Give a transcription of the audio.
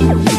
Yeah.